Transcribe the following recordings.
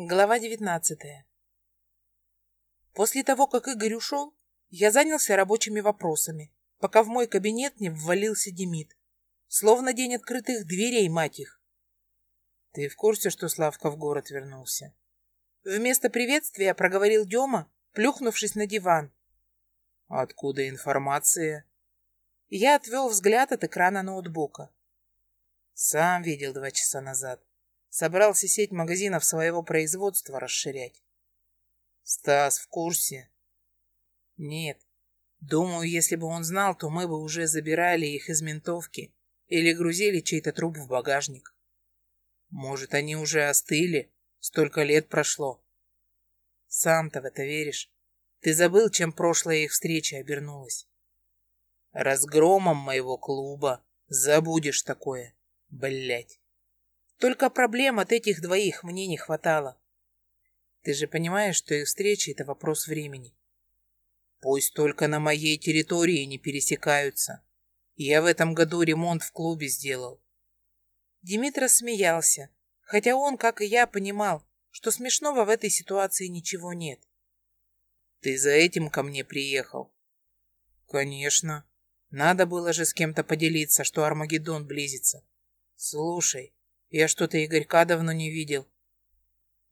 Глава девятнадцатая. После того, как Игорь ушел, я занялся рабочими вопросами, пока в мой кабинет не ввалился Демид. Словно день открытых дверей, мать их. Ты в курсе, что Славка в город вернулся? Вместо приветствия проговорил Дема, плюхнувшись на диван. Откуда информация? Я отвел взгляд от экрана ноутбука. Сам видел два часа назад. Собрался сеть магазинов своего производства расширять. Стас в курсе? Нет. Думаю, если бы он знал, то мы бы уже забирали их из ментовки или грузили чей-то труп в багажник. Может, они уже остыли? Столько лет прошло. Сам-то в это веришь? Ты забыл, чем прошлая их встреча обернулась? Разгромом моего клуба. Забудешь такое, блять. Только проблем от этих двоих мне не хватало. Ты же понимаешь, что их встреча — это вопрос времени. Пусть только на моей территории не пересекаются. Я в этом году ремонт в клубе сделал. Димитр смеялся, хотя он, как и я, понимал, что смешного в этой ситуации ничего нет. Ты за этим ко мне приехал? Конечно. Надо было же с кем-то поделиться, что Армагеддон близится. Слушай, я что-то Игорька давно не видел.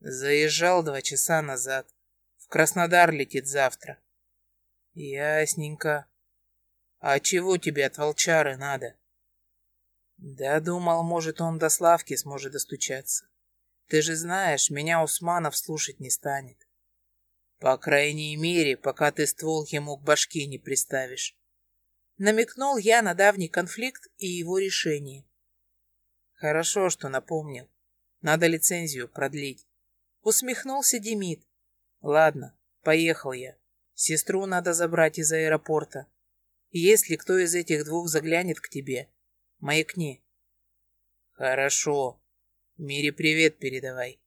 Заезжал два часа назад. В Краснодар летит завтра. Ясненько. А чего тебе от волчары надо? Да думал, может, он до Славки сможет достучаться. Ты же знаешь, меня Усманов слушать не станет. По крайней мере, пока ты ствол ему к башке не приставишь. Намекнул я на давний конфликт и его решение. Хорошо, что напомнил. Надо лицензию продлить. Усмехнулся Демид. Ладно, поехал я. Сестру надо забрать из аэропорта. Если кто из этих двух заглянет к тебе, маякни. Хорошо. Мире привет передавай.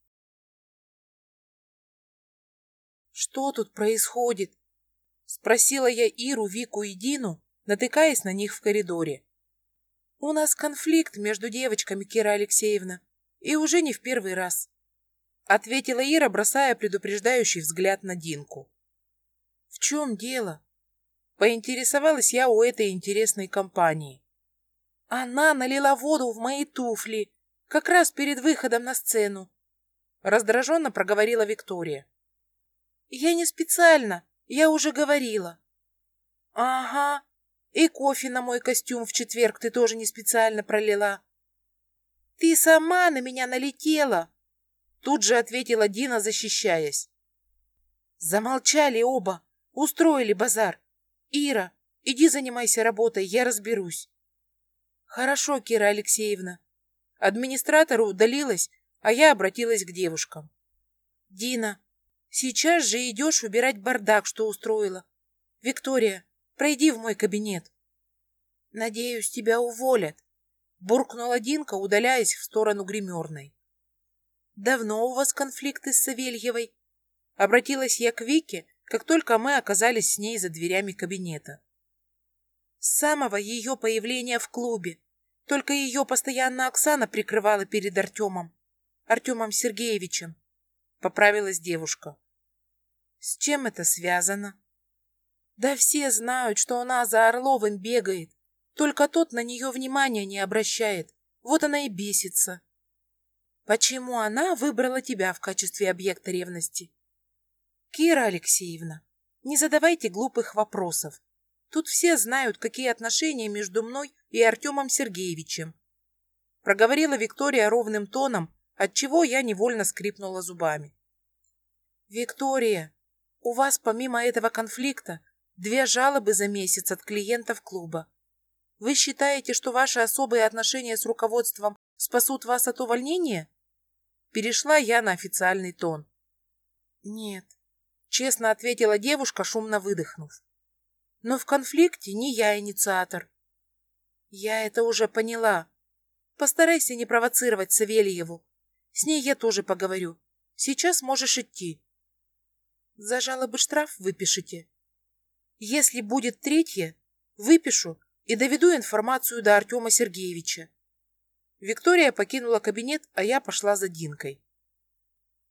Что тут происходит? Спросила я Иру, Вику и Дину, натыкаясь на них в коридоре. У нас конфликт между девочками, Кира Алексеевна, и уже не в первый раз. Ответила Ира, бросая предупреждающий взгляд на Динку. В чем дело? Поинтересовалась я у этой интересной компании. Она налила воду в мои туфли, как раз перед выходом на сцену. Раздраженно проговорила Виктория. Я не специально, я уже говорила. Ага, и кофе на мой костюм в четверг ты тоже не специально пролила. Ты сама на меня налетела, тут же ответила Дина, защищаясь. Замолчали оба, устроили базар. Ира, иди занимайся работой, я разберусь. Хорошо, Кира Алексеевна. Администратор удалилась, а я обратилась к девушкам. Дина, сейчас же идешь убирать бардак, что устроила. Виктория, Пройди в мой кабинет. Надеюсь, тебя уволят, буркнула Динка, удаляясь в сторону гримерной. Давно у вас конфликты с Савельевой? Обратилась я к Вике, как только мы оказались с ней за дверями кабинета. С самого ее появления в клубе. Только ее постоянно Оксана прикрывала перед Артемом. Артемом Сергеевичем. Поправилась девушка. С чем это связано? Да все знают, что она за Орловым бегает. Только тот на нее внимания не обращает. Вот она и бесится. Почему она выбрала тебя в качестве объекта ревности? Кира Алексеевна, не задавайте глупых вопросов. Тут все знают, какие отношения между мной и Артемом Сергеевичем. Проговорила Виктория ровным тоном, отчего я невольно скрипнула зубами. Виктория, у вас помимо этого конфликта Две жалобы за месяц от клиентов клуба. Вы считаете, что ваши особые отношения с руководством спасут вас от увольнения? Перешла я на официальный тон. Нет, честно ответила девушка, шумно выдохнув. Но в конфликте не я инициатор. Я это уже поняла. Постарайся не провоцировать Савельеву. С ней я тоже поговорю. Сейчас можешь идти. За жалобы штраф выпишите. Если будет третье, выпишу и доведу информацию до Артема Сергеевича. Виктория покинула кабинет, а я пошла за Динкой.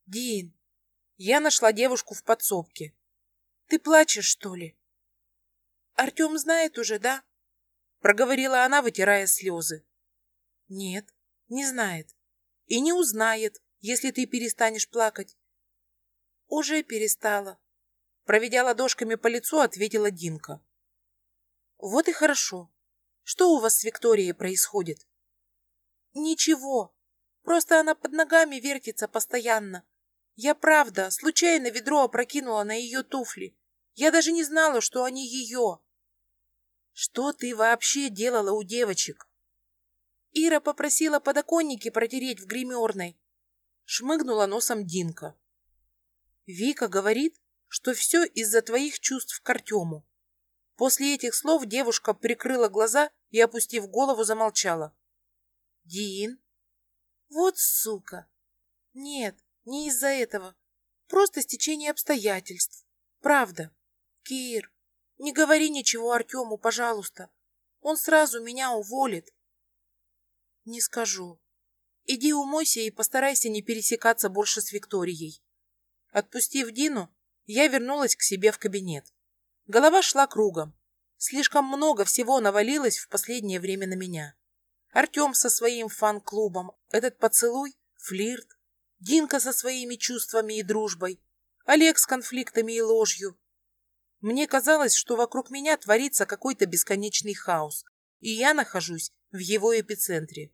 Дин, я нашла девушку в подсобке. Ты плачешь, что ли? Артем знает уже, да? Проговорила она, вытирая слезы. Нет, не знает. И не узнает, если ты перестанешь плакать. Уже перестала. Проведя ладошками по лицу, ответила Динка. Вот и хорошо. Что у вас с Викторией происходит? Ничего. Просто она под ногами вертится постоянно. Я правда, случайно ведро опрокинула на ее туфли. Я даже не знала, что они ее. Что ты вообще делала у девочек? Ира попросила подоконники протереть в гримерной. Шмыгнула носом Динка. Вика говорит, что все из-за твоих чувств к Артему. После этих слов девушка прикрыла глаза и, опустив голову, замолчала. Дин? Вот сука! Нет, не из-за этого. Просто стечение обстоятельств. Правда. Кир, не говори ничего Артему, пожалуйста. Он сразу меня уволит. Не скажу. Иди умойся и постарайся не пересекаться больше с Викторией. Отпустив Дину, я вернулась к себе в кабинет. Голова шла кругом. Слишком много всего навалилось в последнее время на меня. Артем со своим фан-клубом, этот поцелуй, флирт, Динка со своими чувствами и дружбой, Олег с конфликтами и ложью. Мне казалось, что вокруг меня творится какой-то бесконечный хаос, и я нахожусь в его эпицентре.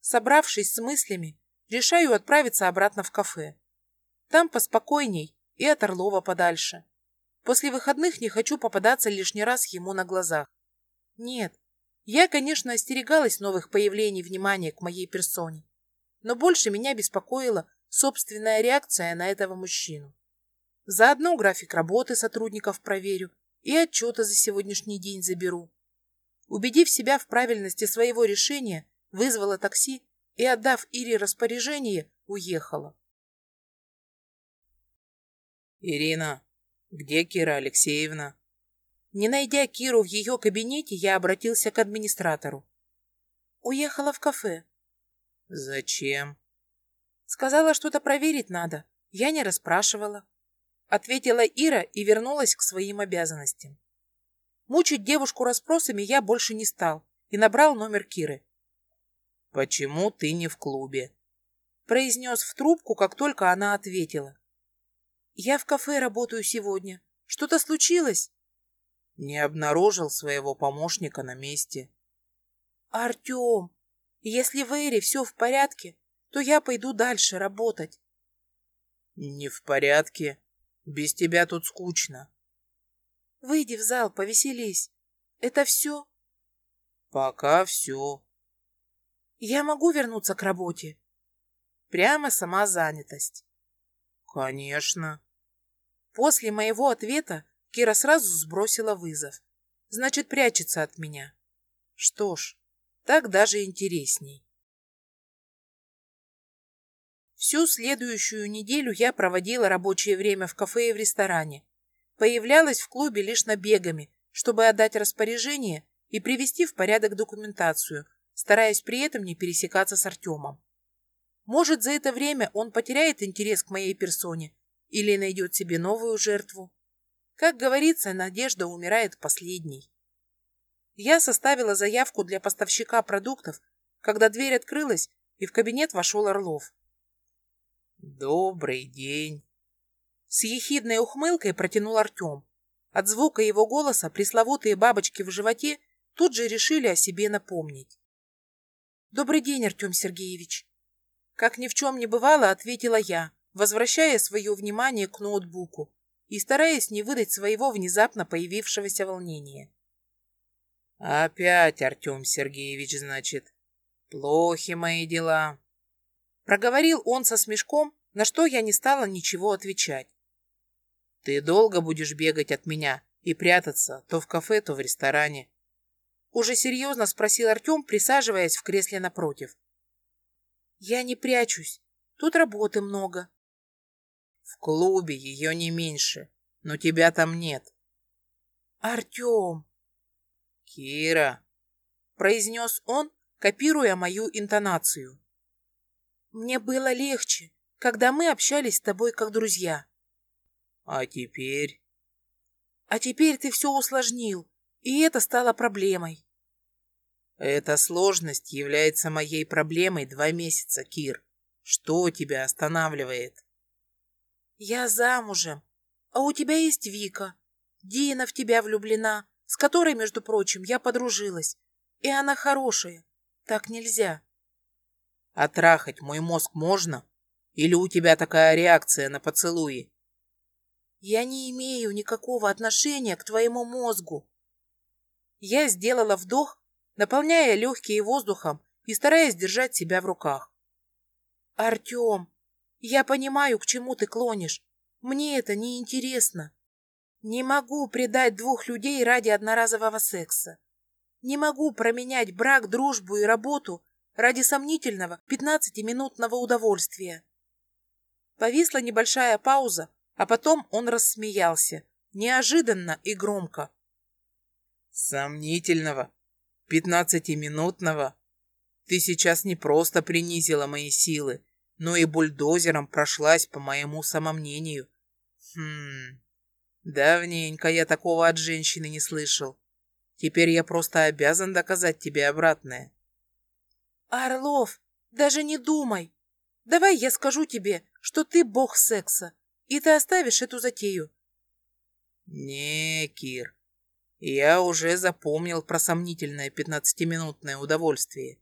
Собравшись с мыслями, решаю отправиться обратно в кафе. Там поспокойней и от Орлова подальше. После выходных не хочу попадаться лишний раз ему на глазах. Нет, я, конечно, остерегалась новых появлений внимания к моей персоне но больше меня беспокоила собственная реакция на этого мужчину. Заодно график работы сотрудников проверю и отчеты за сегодняшний день заберу. Убедив себя в правильности своего решения, вызвала такси и, отдав Ире распоряжение, уехала. «Ирина, где Кира Алексеевна?» Не найдя Киру в ее кабинете, я обратился к администратору. «Уехала в кафе», «Зачем?» «Сказала, что-то проверить надо. Я не расспрашивала». Ответила Ира и вернулась к своим обязанностям. Мучить девушку расспросами я больше не стал и набрал номер Киры. «Почему ты не в клубе?» Произнес в трубку, как только она ответила. «Я в кафе работаю сегодня. Что-то случилось?» Не обнаружил своего помощника на месте. «Артем, если в Эре все в порядке, то я пойду дальше работать. Не в порядке. Без тебя тут скучно. Выйди в зал, повеселись. Это все? Пока все. Я могу вернуться к работе? Прямо сама занятость. Конечно. После моего ответа Кира сразу сбросила вызов. Значит, прячется от меня. Что ж, так даже интересней. Всю следующую неделю я проводила рабочее время в кафе и в ресторане. Появлялась в клубе лишь набегами, чтобы отдать распоряжение и привести в порядок документацию, стараясь при этом не пересекаться с Артемом. Может, за это время он потеряет интерес к моей персоне или найдет себе новую жертву. Как говорится, надежда умирает последней. Я составила заявку для поставщика продуктов, когда дверь открылась, и в кабинет вошел Орлов. «Добрый день!» С ехидной ухмылкой протянул Артем. От звука его голоса пресловутые бабочки в животе тут же решили о себе напомнить. «Добрый день, Артем Сергеевич!» Как ни в чем не бывало, ответила я, возвращая свое внимание к ноутбуку и стараясь не выдать своего внезапно появившегося волнения. Опять Артем Сергеевич, значит. Плохи мои дела. Проговорил он со смешком, на что я не стала ничего отвечать. Ты долго будешь бегать от меня и прятаться то в кафе, то в ресторане? Уже серьезно спросил Артем, присаживаясь в кресле напротив. Я не прячусь. Тут работы много. В клубе ее не меньше, но тебя там нет. Артем, «Кира!» — произнес он, копируя мою интонацию. «Мне было легче, когда мы общались с тобой как друзья. А теперь? А теперь ты все усложнил, и это стало проблемой. Эта сложность является моей проблемой два месяца, Кир. Что тебя останавливает? Я замужем, а у тебя есть Вика. Дина в тебя влюблена, с которой, между прочим, я подружилась. И она хорошая. Так нельзя. А трахать мой мозг можно? Или у тебя такая реакция на поцелуи? Я не имею никакого отношения к твоему мозгу. Я сделала вдох, наполняя легкие воздухом и стараясь держать себя в руках. Артем, я понимаю, к чему ты клонишь. Мне это не интересно. Не могу предать двух людей ради одноразового секса. Не могу променять брак, дружбу и работу ради сомнительного пятнадцатиминутного удовольствия. Повисла небольшая пауза, а потом он рассмеялся, неожиданно и громко. Сомнительного? Пятнадцатиминутного? Ты сейчас не просто принизила мои силы, но и бульдозером прошлась по моему самомнению. Хм... Давненько я такого от женщины не слышал. Теперь я просто обязан доказать тебе обратное. Орлов, даже не думай. Давай я скажу тебе, что ты бог секса, и ты оставишь эту затею. Не, Кир, я уже запомнил про сомнительное пятнадцатиминутное удовольствие.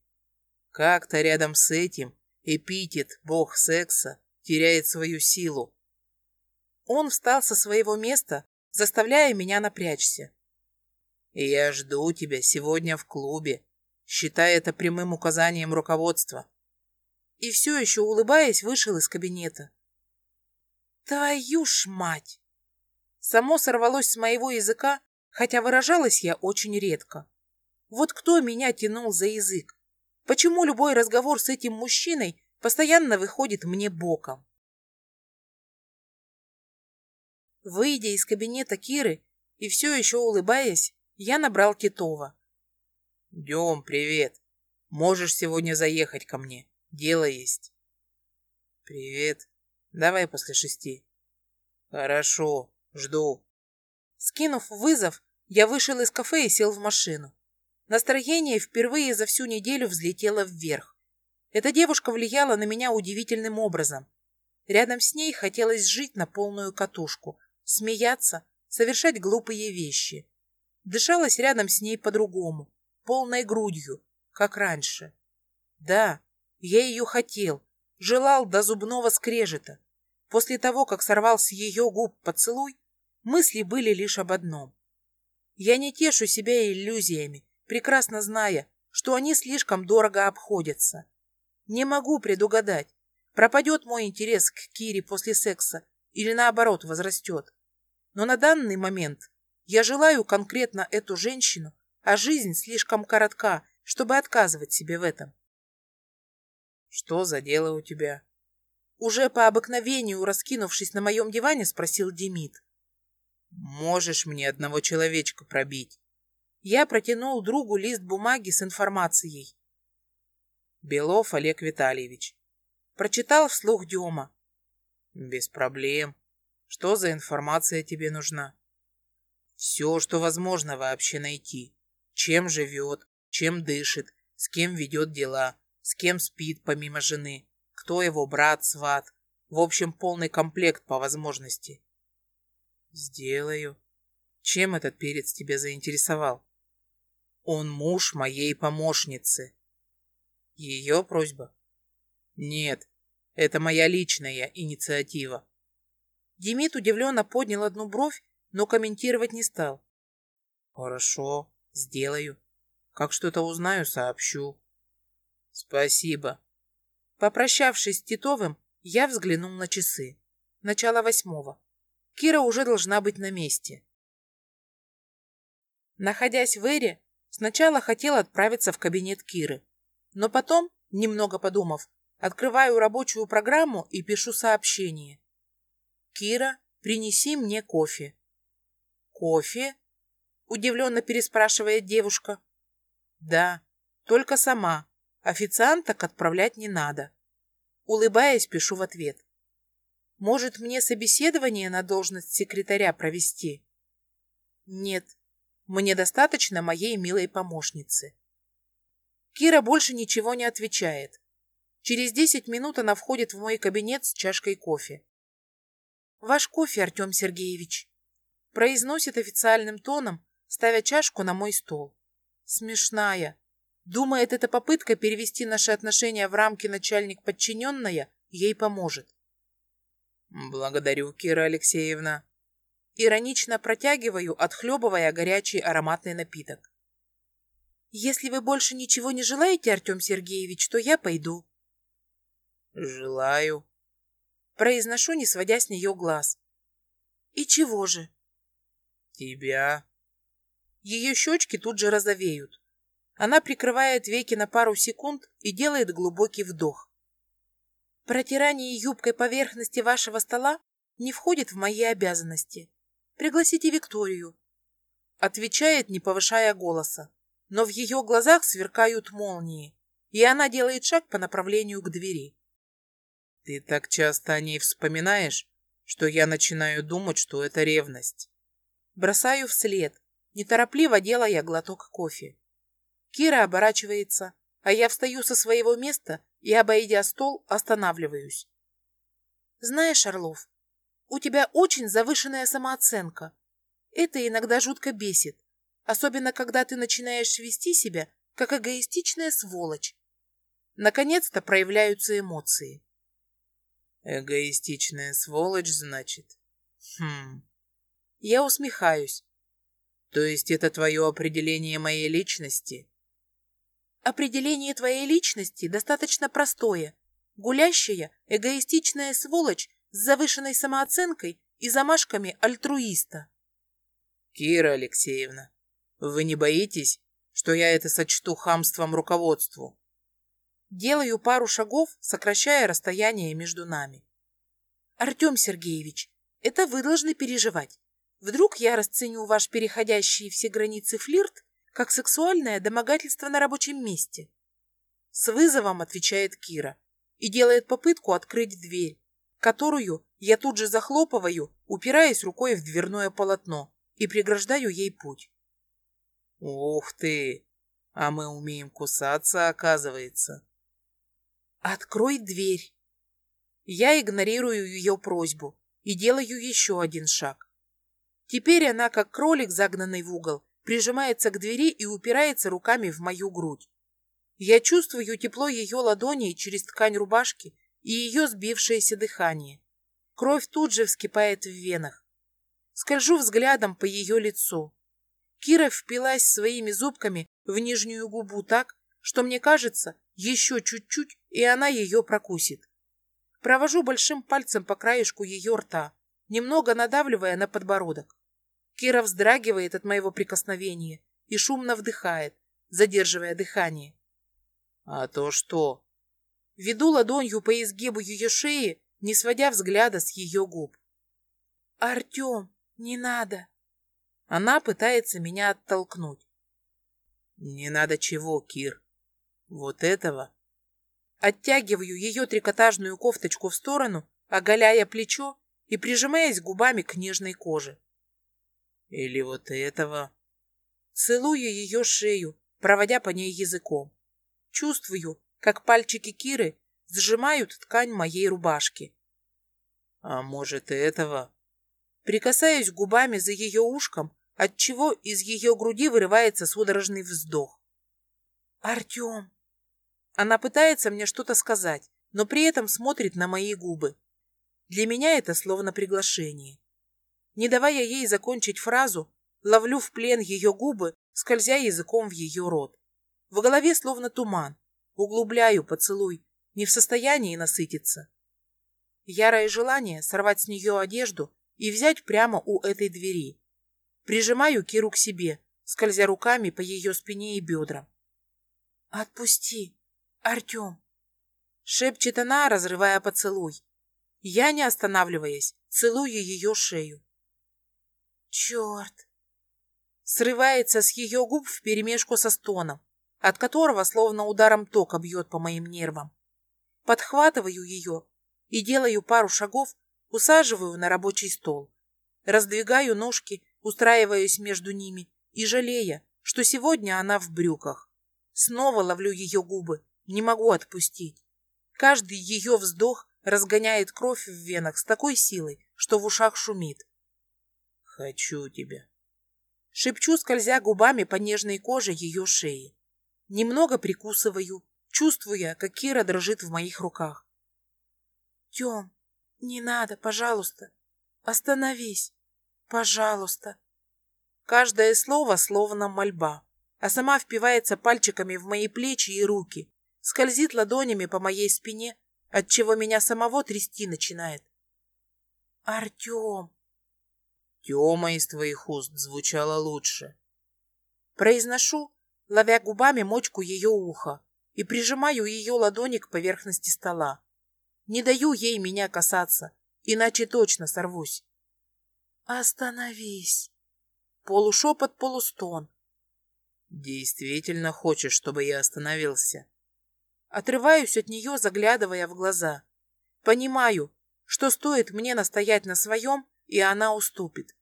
Как-то рядом с этим эпитет «бог секса» теряет свою силу. Он встал со своего места, заставляя меня напрячься. «Я жду тебя сегодня в клубе, считая это прямым указанием руководства». И все еще, улыбаясь, вышел из кабинета. «Твою ж мать!» Само сорвалось с моего языка, хотя выражалась я очень редко. Вот кто меня тянул за язык? Почему любой разговор с этим мужчиной постоянно выходит мне боком? Выйдя из кабинета Киры и все еще улыбаясь, я набрал Титова. «Дем, привет. Можешь сегодня заехать ко мне. Дело есть». «Привет. Давай после шести». «Хорошо. Жду». Скинув вызов, я вышел из кафе и сел в машину. Настроение впервые за всю неделю взлетело вверх. Эта девушка влияла на меня удивительным образом. Рядом с ней хотелось жить на полную катушку, смеяться, совершать глупые вещи. Дышалось рядом с ней по-другому, полной грудью, как раньше. Да, я ее хотел, желал до зубного скрежета. После того, как сорвал с ее губ поцелуй, мысли были лишь об одном. Я не тешу себя иллюзиями, прекрасно зная, что они слишком дорого обходятся. Не могу предугадать, пропадет мой интерес к Кире после секса или наоборот возрастет. Но на данный момент я желаю конкретно эту женщину, а жизнь слишком коротка, чтобы отказывать себе в этом. Что за дело у тебя? Уже по обыкновению, раскинувшись на моем диване, спросил Демид. Можешь мне одного человечка пробить? Я протянул другу лист бумаги с информацией. Белов Олег Витальевич. Прочитал вслух Дема. Без проблем. Что за информация тебе нужна? Все, что возможно вообще найти. Чем живет, чем дышит, с кем ведет дела, с кем спит помимо жены, кто его брат, сват. В общем, полный комплект по возможности. Сделаю. Чем этот перец тебя заинтересовал? Он муж моей помощницы. Ее просьба? Нет, это моя личная инициатива. Демид удивленно поднял одну бровь, но комментировать не стал. Хорошо, сделаю. Как что-то узнаю, сообщу. Спасибо. Попрощавшись с Титовым, я взглянул на часы. Начало восьмого. Кира уже должна быть на месте. Находясь в Эре, сначала хотел отправиться в кабинет Киры, но потом, немного подумав, открываю рабочую программу и пишу сообщение. «Кира, принеси мне кофе». «Кофе?» – удивленно переспрашивает девушка. «Да, только сама. Официанток отправлять не надо». Улыбаясь, пишу в ответ. Может, мне собеседование на должность секретаря провести? Нет, мне достаточно моей милой помощницы. Кира больше ничего не отвечает. Через десять минут она входит в мой кабинет с чашкой кофе. «Ваш кофе, Артем Сергеевич», — произносит официальным тоном, ставя чашку на мой стол. Смешная. Думает, эта попытка перевести наши отношения в рамки начальник-подчиненная ей поможет. «Благодарю, Кира Алексеевна». Иронично протягиваю, отхлебывая горячий ароматный напиток. «Если вы больше ничего не желаете, Артем Сергеевич, то я пойду». «Желаю». Произношу, не сводя с нее глаз. «И чего же?» «Тебя». Ее щечки тут же розовеют. Она прикрывает веки на пару секунд и делает глубокий вдох. Протирание юбкой поверхности вашего стола не входит в мои обязанности. Пригласите Викторию. Отвечает, не повышая голоса, но в ее глазах сверкают молнии, и она делает шаг по направлению к двери. Ты так часто о ней вспоминаешь, что я начинаю думать, что это ревность. Бросаю вслед, неторопливо делая глоток кофе. Кира оборачивается, а я встаю со своего места и, обойдя стол, останавливаюсь. Знаешь, Орлов, у тебя очень завышенная самооценка. Это иногда жутко бесит, особенно когда ты начинаешь вести себя как эгоистичная сволочь. Наконец-то проявляются эмоции. Эгоистичная сволочь, значит? Хм. Я усмехаюсь. То есть это твое определение моей личности? Определение твоей личности достаточно простое. Гулящая, эгоистичная сволочь с завышенной самооценкой и замашками альтруиста. Кира Алексеевна, вы не боитесь, что я это сочту хамством руководству? Делаю пару шагов, сокращая расстояние между нами. Артем Сергеевич, это вы должны переживать. Вдруг я расценю ваш переходящий все границы флирт как сексуальное домогательство на рабочем месте. С вызовом отвечает Кира и делает попытку открыть дверь, которую я тут же захлопываю, упираясь рукой в дверное полотно и преграждаю ей путь. Ух ты! А мы умеем кусаться, оказывается. «Открой дверь!» Я игнорирую ее просьбу и делаю еще один шаг. Теперь она, как кролик, загнанный в угол, прижимается к двери и упирается руками в мою грудь. Я чувствую тепло ее ладоней через ткань рубашки и ее сбившееся дыхание. Кровь тут же вскипает в венах. Скольжу взглядом по ее лицу. Кира впилась своими зубками в нижнюю губу так, что мне кажется, еще чуть-чуть, и она ее прокусит. Провожу большим пальцем по краешку ее рта, немного надавливая на подбородок. Кира вздрагивает от моего прикосновения и шумно вдыхает, задерживая дыхание. «А то что?» Веду ладонью по изгибу ее шеи, не сводя взгляда с ее губ. «Артем, не надо!» Она пытается меня оттолкнуть. «Не надо чего, Кир?» Вот этого? Оттягиваю ее трикотажную кофточку в сторону, оголяя плечо и прижимаясь губами к нежной коже. Или вот этого? Целую ее шею, проводя по ней языком. Чувствую, как пальчики Киры сжимают ткань моей рубашки. А может, этого? Прикасаюсь губами за ее ушком, отчего из ее груди вырывается судорожный вздох. «Артем!» Она пытается мне что-то сказать, но при этом смотрит на мои губы. Для меня это словно приглашение. Не давая ей закончить фразу, ловлю в плен ее губы, скользя языком в ее рот. В голове словно туман. Углубляю поцелуй, не в состоянии насытиться. Ярое желание сорвать с нее одежду и взять прямо у этой двери. Прижимаю Киру к себе, скользя руками по ее спине и бедрам. «Отпусти!» «Артем!» — шепчет она, разрывая поцелуй. Я, не останавливаясь, целую ее шею. «Черт!» Срывается с ее губ вперемешку со стоном, от которого словно ударом тока бьет по моим нервам. Подхватываю ее и делаю пару шагов, Усаживаю на рабочий стол. Раздвигаю ножки, устраиваюсь между ними и жалея, что сегодня она в брюках. Снова ловлю ее губы, не могу отпустить. Каждый ее вздох разгоняет кровь в венах с такой силой, что в ушах шумит. «Хочу тебя», Шепчу, скользя губами по нежной коже ее шеи. Немного прикусываю, чувствуя, как Кира дрожит в моих руках. Тем, не надо, пожалуйста. Остановись. Пожалуйста. Каждое слово словно мольба, а сама впивается пальчиками в мои плечи и руки, скользит ладонями по моей спине, отчего меня самого трясти начинает. Артем, Тёма из твоих уст звучала лучше. Произношу, ловя губами мочку ее уха и прижимаю ее ладони к поверхности стола. Не даю ей меня касаться, иначе точно сорвусь. Остановись. Полушепот, полустон. Действительно хочешь, чтобы я остановился? Отрываюсь от нее, заглядывая в глаза. Понимаю, что стоит мне настоять на своем, и она уступит.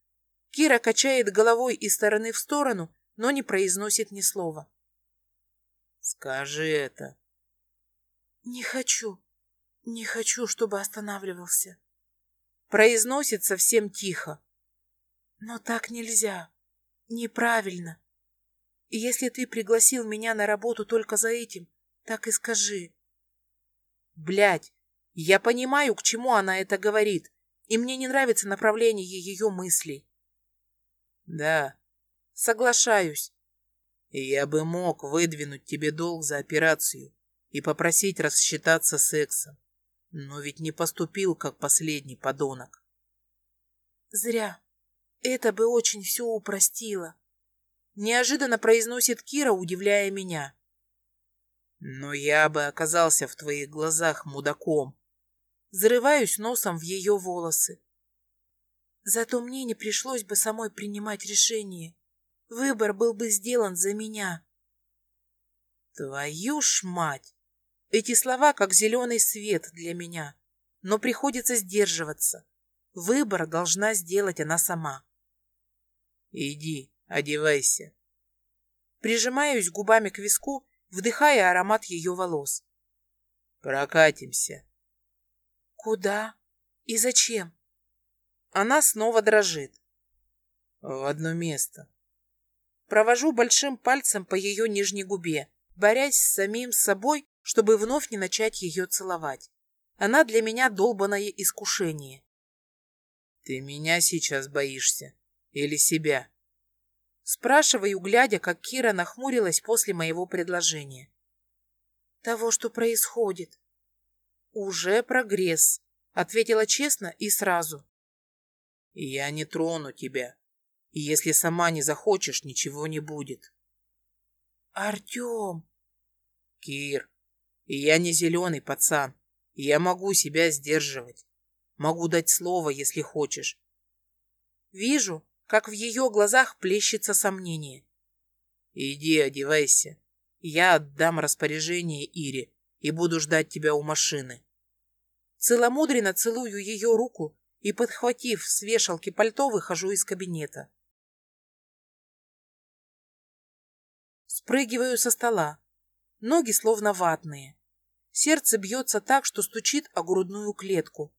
Кира качает головой из стороны в сторону, но не произносит ни слова. «Скажи это». «Не хочу, не хочу, чтобы останавливался». Произносит совсем тихо. «Но так нельзя. Неправильно. И если ты пригласил меня на работу только за этим, так и скажи». Блядь, я понимаю, к чему она это говорит, и мне не нравится направление ее мыслей. Да. Соглашаюсь. Я бы мог выдвинуть тебе долг за операцию и попросить рассчитаться сексом, но ведь не поступил, как последний подонок. Зря. Это бы очень все упростило. Неожиданно произносит Кира, удивляя меня. Но я бы оказался в твоих глазах мудаком. Зарываюсь носом в ее волосы. Зато мне не пришлось бы самой принимать решение. Выбор был бы сделан за меня. Твою ж мать! Эти слова как зеленый свет для меня. Но приходится сдерживаться. Выбор должна сделать она сама. Иди, одевайся. Прижимаюсь губами к виску, вдыхая аромат ее волос. Прокатимся. Куда и зачем? Она снова дрожит. В одно место. Провожу большим пальцем по ее нижней губе, борясь с самим собой, чтобы вновь не начать ее целовать. Она для меня долбанное искушение. Ты меня сейчас боишься? Или себя? Спрашиваю, глядя, как Кира нахмурилась после моего предложения. Того, что происходит. Уже прогресс, ответила честно и сразу. Я не трону тебя. И если сама не захочешь, ничего не будет. Артем! Кир, и я не зеленый пацан. И я могу себя сдерживать. Могу дать слово, если хочешь. Вижу, как в ее глазах плещется сомнение. Иди, одевайся. Я отдам распоряжение Ире и буду ждать тебя у машины. Целомудренно целую ее руку и, подхватив с вешалки пальто, выхожу из кабинета. Спрыгиваю со стола. Ноги словно ватные. Сердце бьется так, что стучит о грудную клетку.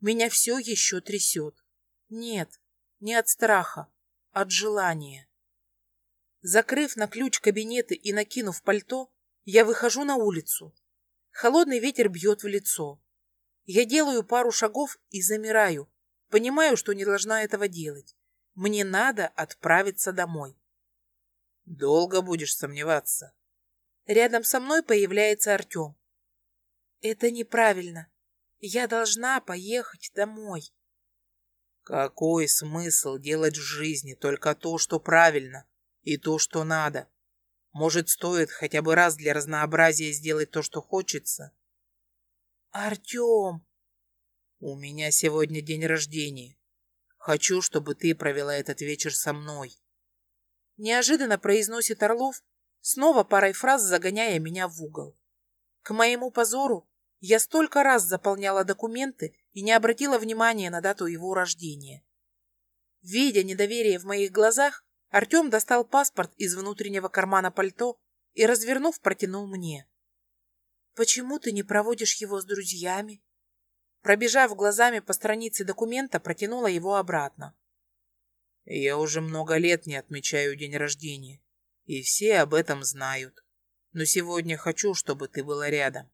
Меня все еще трясет. Нет, не от страха, от желания. Закрыв на ключ кабинеты и накинув пальто, я выхожу на улицу. Холодный ветер бьет в лицо. Я делаю пару шагов и замираю. Понимаю, что не должна этого делать. Мне надо отправиться домой. Долго будешь сомневаться? Рядом со мной появляется Артем. Это неправильно. Я должна поехать домой. Какой смысл делать в жизни только то, что правильно, и то, что надо? Может, стоит хотя бы раз для разнообразия сделать то, что хочется? Артем! У меня сегодня день рождения. Хочу, чтобы ты провела этот вечер со мной. Неожиданно произносит Орлов, снова парой фраз загоняя меня в угол. К моему позору я столько раз заполняла документы и не обратила внимания на дату его рождения. Видя недоверие в моих глазах, Артем достал паспорт из внутреннего кармана пальто и, развернув, протянул мне. «Почему ты не проводишь его с друзьями?» Пробежав глазами по странице документа, протянула его обратно. «Я уже много лет не отмечаю день рождения, и все об этом знают. Но сегодня хочу, чтобы ты была рядом.